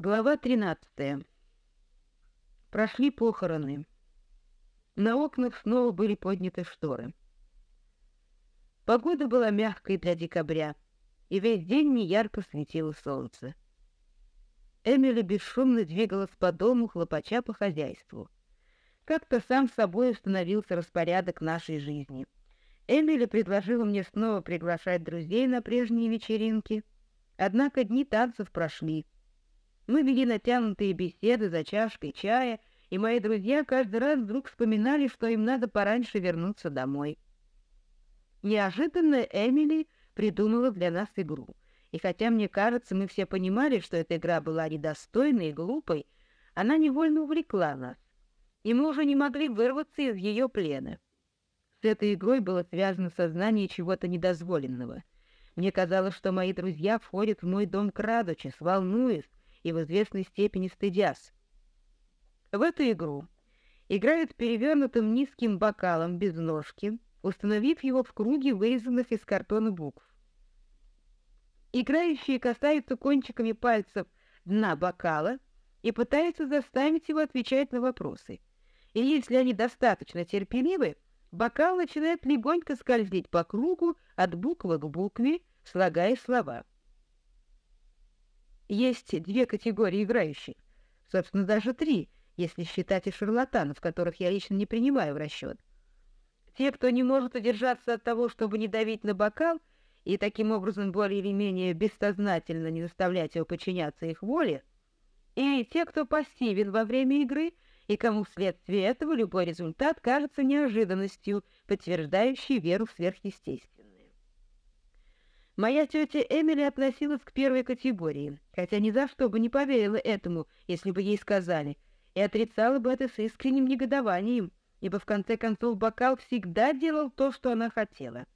Глава 13. Прошли похороны. На окнах снова были подняты шторы. Погода была мягкой для декабря, и весь день неярко светило солнце. Эмили бесшумно двигалась по дому, хлопача по хозяйству. Как-то сам собой установился распорядок нашей жизни. Эмили предложила мне снова приглашать друзей на прежние вечеринки, однако дни танцев прошли — мы вели натянутые беседы за чашкой чая, и мои друзья каждый раз вдруг вспоминали, что им надо пораньше вернуться домой. Неожиданно Эмили придумала для нас игру. И хотя, мне кажется, мы все понимали, что эта игра была недостойной и глупой, она невольно увлекла нас, и мы уже не могли вырваться из ее плена. С этой игрой было связано сознание чего-то недозволенного. Мне казалось, что мои друзья входят в мой дом крадучись, волнуясь, и в известной степени стыдясь. В эту игру играют перевернутым низким бокалом без ножки, установив его в круге вырезанных из картона букв. Играющие касаются кончиками пальцев дна бокала и пытаются заставить его отвечать на вопросы. И если они достаточно терпеливы, бокал начинает легонько скользить по кругу от буквы к букве, слагая слова. Есть две категории играющих, собственно, даже три, если считать и шарлатанов, которых я лично не принимаю в расчет. Те, кто не может удержаться от того, чтобы не давить на бокал, и таким образом более или менее бессознательно не заставлять его подчиняться их воле, и те, кто пассивен во время игры, и кому вследствие этого любой результат кажется неожиданностью, подтверждающей веру в сверхъестественное. Моя тетя Эмили относилась к первой категории, хотя ни за что бы не поверила этому, если бы ей сказали, и отрицала бы это с искренним негодованием, ибо в конце концов бокал всегда делал то, что она хотела.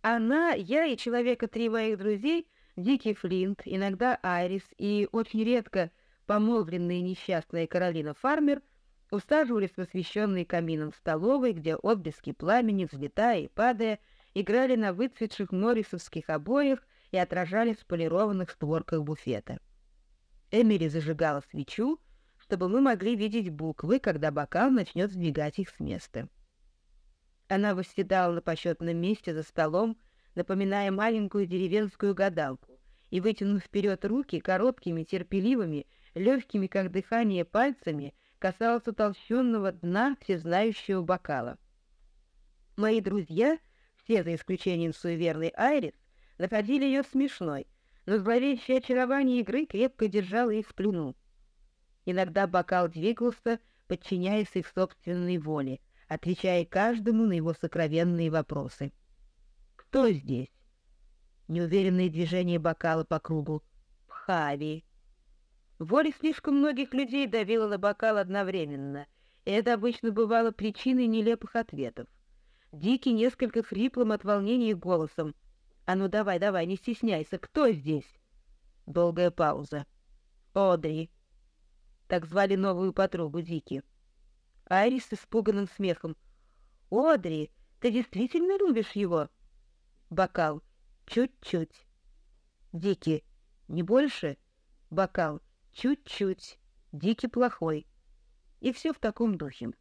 Она, я и человека три моих друзей, Дикий Флинт, иногда Айрис и очень редко помолвленная несчастная Каролина Фармер усаживались в освещенной камином столовой, где отблески пламени, взлетая и падая, играли на выцветших норрисовских обоях и отражались в полированных створках буфета. Эмили зажигала свечу, чтобы мы могли видеть буквы, когда бокал начнет сдвигать их с места. Она восседала на почетном месте за столом, напоминая маленькую деревенскую гадалку, и, вытянув вперед руки, короткими, терпеливыми, легкими, как дыхание, пальцами, касалась утолщенного дна всезнающего бокала. Мои друзья — все, за исключением суеверной Айрис, находили ее смешной, но зловещее очарование игры крепко держало их в плену. Иногда бокал двигался, подчиняясь их собственной воле, отвечая каждому на его сокровенные вопросы. «Кто здесь?» Неуверенные движения бокала по кругу. «Пхави». Воля слишком многих людей давила на бокал одновременно, и это обычно бывало причиной нелепых ответов. Дикий несколько хриплым от волнения голосом. «А ну давай, давай, не стесняйся, кто здесь?» Долгая пауза. «Одри». Так звали новую подругу Дики. Айрис с испуганным смехом. «Одри, ты действительно любишь его?» Бокал. «Чуть-чуть». Дики. «Не больше?» Бокал. «Чуть-чуть». Дики плохой. И все в таком духе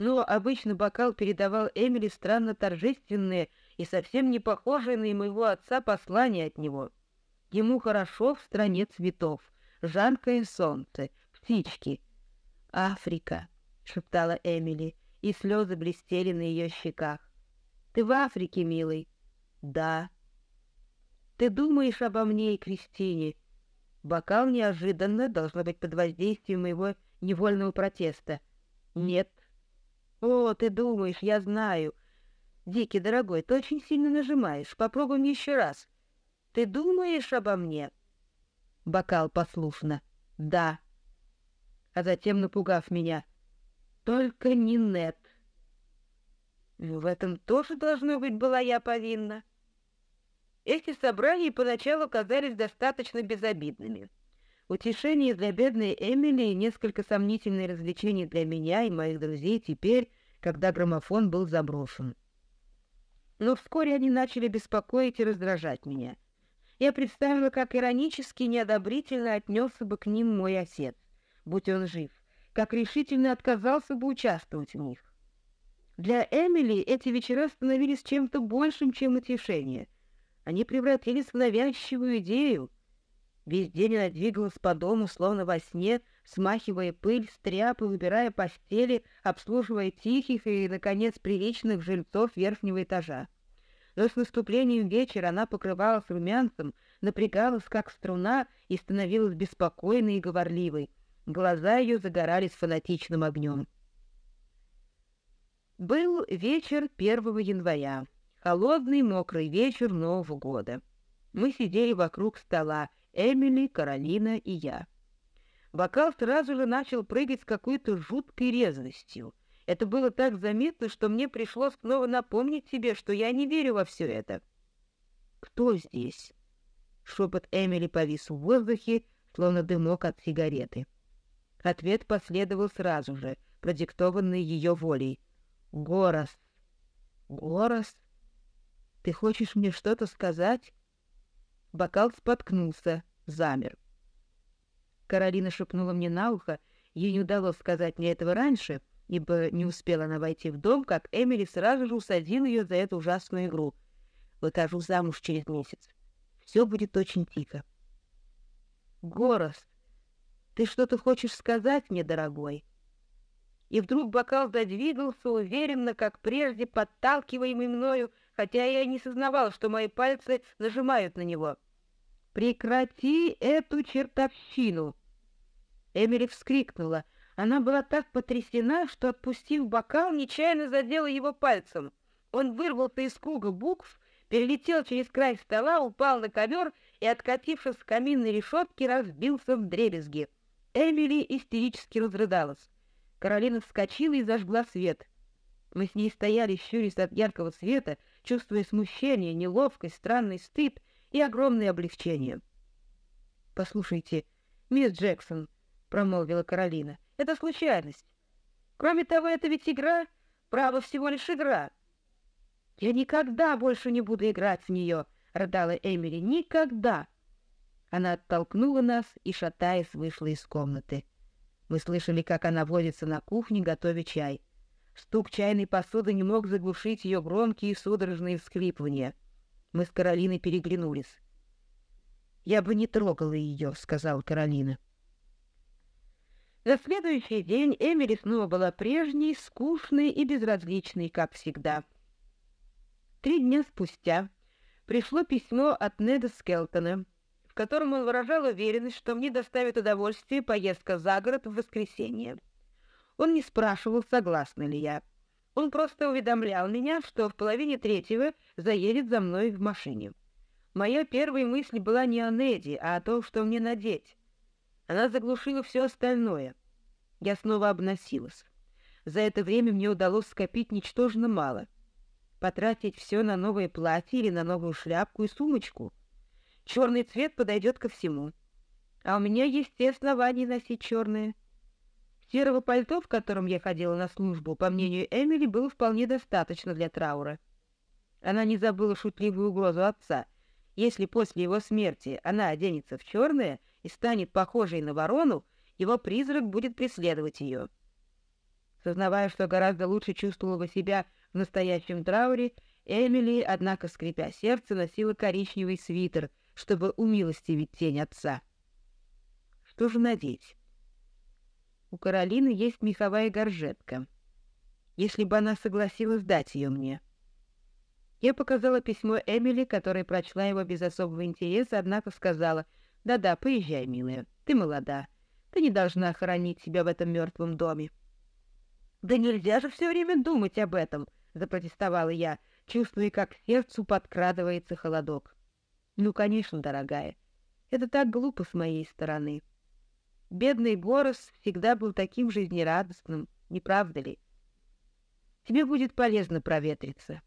но обычно бокал передавал Эмили странно торжественные и совсем не похожие на моего отца послания от него. Ему хорошо в стране цветов, жаркое солнце, птички. «Африка», — шептала Эмили, и слезы блестели на ее щеках. «Ты в Африке, милый?» «Да». «Ты думаешь обо мне и Кристине?» Бокал неожиданно, должно быть под воздействием моего невольного протеста. «Нет». «О, ты думаешь, я знаю. Дикий, дорогой, ты очень сильно нажимаешь. Попробуем еще раз. Ты думаешь обо мне?» Бокал послушно. «Да». А затем, напугав меня, «Только не Нет». В этом тоже, должно быть, была я повинна. Эти собрания поначалу казались достаточно безобидными. Утешение для бедной Эмили и несколько сомнительные развлечения для меня и моих друзей теперь, когда граммофон был заброшен. Но вскоре они начали беспокоить и раздражать меня. Я представила, как иронически неодобрительно отнесся бы к ним мой отец, будь он жив, как решительно отказался бы участвовать в них. Для Эмили эти вечера становились чем-то большим, чем утешение. Они превратились в навязчивую идею. Весь день она двигалась по дому, словно во сне, смахивая пыль, стряпы, выбирая постели, обслуживая тихих и, наконец, приличных жильцов верхнего этажа. Но с наступлением вечера она покрывалась румянцем, напрягалась, как струна, и становилась беспокойной и говорливой. Глаза ее загорались фанатичным огнем. Был вечер 1 января, холодный мокрый вечер Нового года. Мы сидели вокруг стола, Эмили, Каролина и я. Бокал сразу же начал прыгать с какой-то жуткой резвостью. Это было так заметно, что мне пришлось снова напомнить себе, что я не верю во все это. «Кто здесь?» Шепот Эмили повис в воздухе, словно дымок от сигареты. Ответ последовал сразу же, продиктованный ее волей — Горос. Горос? Ты хочешь мне что-то сказать? Бокал споткнулся, замер. Каролина шепнула мне на ухо, ей не удалось сказать мне этого раньше, ибо не успела она войти в дом, как Эмили сразу же усадил ее за эту ужасную игру. Выхожу замуж через месяц. Все будет очень тихо. Горос, ты что-то хочешь сказать мне, дорогой? и вдруг бокал задвигался уверенно, как прежде, подталкиваемый мною, хотя я не сознавал, что мои пальцы нажимают на него. «Прекрати эту чертовщину!» Эмили вскрикнула. Она была так потрясена, что, отпустив бокал, нечаянно задела его пальцем. Он вырвался из круга букв, перелетел через край стола, упал на ковер и, откатившись с каминной решетки, разбился в дребезги. Эмили истерически разрыдалась. Каролина вскочила и зажгла свет. Мы с ней стояли, щурясь от яркого света, чувствуя смущение, неловкость, странный стыд и огромное облегчение. «Послушайте, мисс Джексон», — промолвила Каролина, — «это случайность. Кроме того, это ведь игра, право, всего лишь игра». «Я никогда больше не буду играть в нее», — рыдала Эмили, — «никогда». Она оттолкнула нас и, шатаясь, вышла из комнаты. Мы слышали, как она возится на кухне, готовя чай. Стук чайной посуды не мог заглушить ее громкие судорожные всхлипывания. Мы с Каролиной переглянулись. «Я бы не трогала ее», — сказала Каролина. На следующий день Эмили снова была прежней, скучной и безразличной, как всегда. Три дня спустя пришло письмо от Неда Скелтона, в котором он выражал уверенность, что мне доставит удовольствие поездка за город в воскресенье. Он не спрашивал, согласна ли я. Он просто уведомлял меня, что в половине третьего заедет за мной в машине. Моя первая мысль была не о Неди, а о том, что мне надеть. Она заглушила все остальное. Я снова обносилась. За это время мне удалось скопить ничтожно мало. Потратить все на новое платье или на новую шляпку и сумочку — Черный цвет подойдет ко всему. А у меня есть все основания носить черное. Серого пальто, в котором я ходила на службу, по мнению Эмили, было вполне достаточно для траура. Она не забыла шутливую угрозу отца. Если после его смерти она оденется в черное и станет похожей на ворону, его призрак будет преследовать ее. Сознавая, что гораздо лучше чувствовала себя в настоящем трауре, Эмили, однако, скрипя сердце, носила коричневый свитер — чтобы умилостивить тень отца. Что же надеть? У Каролины есть меховая горжетка. Если бы она согласилась дать ее мне. Я показала письмо Эмили, которая прочла его без особого интереса, однако сказала, «Да-да, поезжай, милая, ты молода, ты не должна хоронить себя в этом мертвом доме». «Да нельзя же все время думать об этом!» — запротестовала я, чувствуя, как к сердцу подкрадывается холодок. Ну, конечно, дорогая, это так глупо с моей стороны. Бедный Горос всегда был таким жизнерадостным, не правда ли? Тебе будет полезно проветриться.